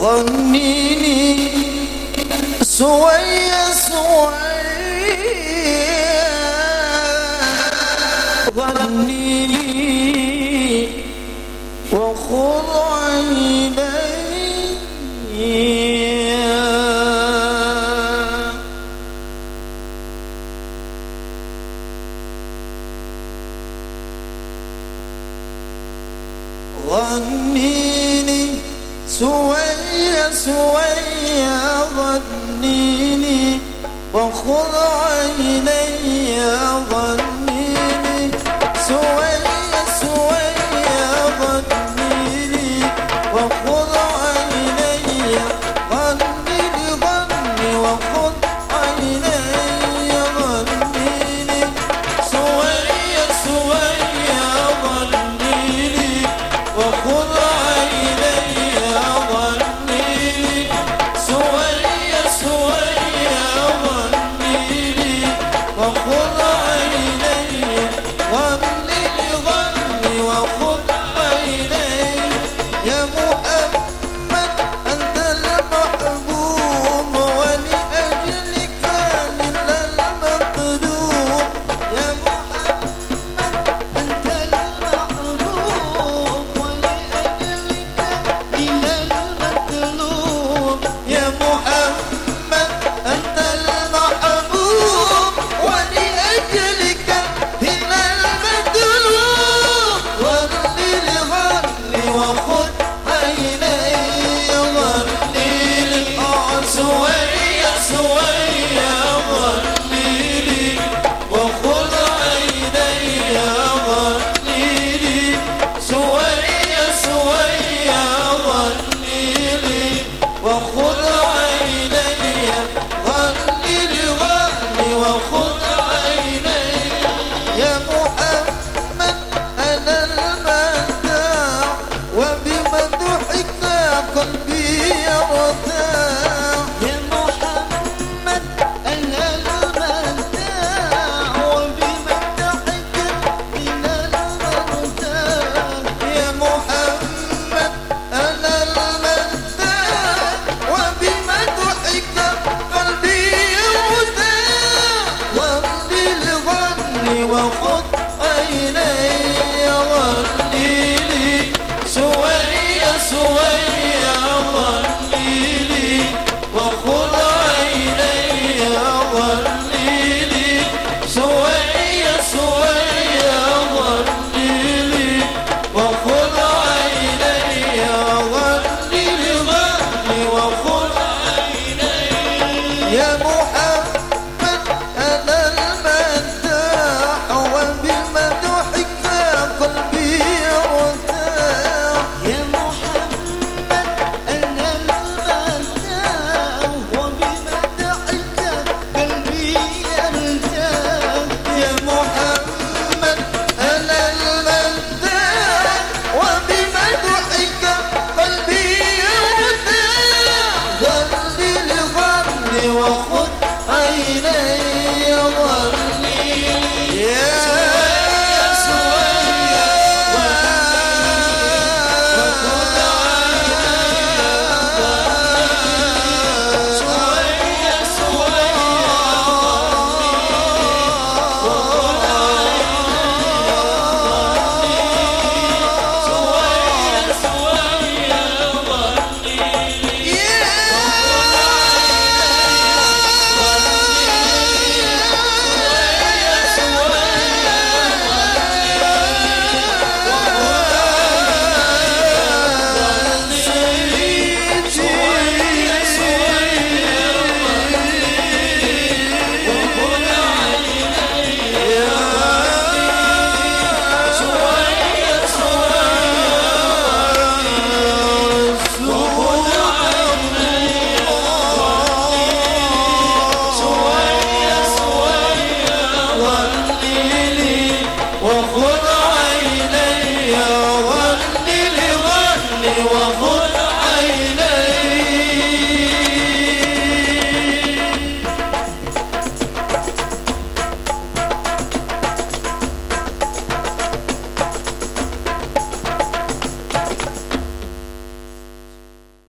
غنيني. سويا سوي غنيني. وخذ عيني. غنيني سوي سوي ظنيني وخذ عيني ظنيني. سوي سوي ظنيني وخذ عيني ظنيني ظني وخذ عيني ظنيني. سوي سوي ظنيني وخذ عيني devil do.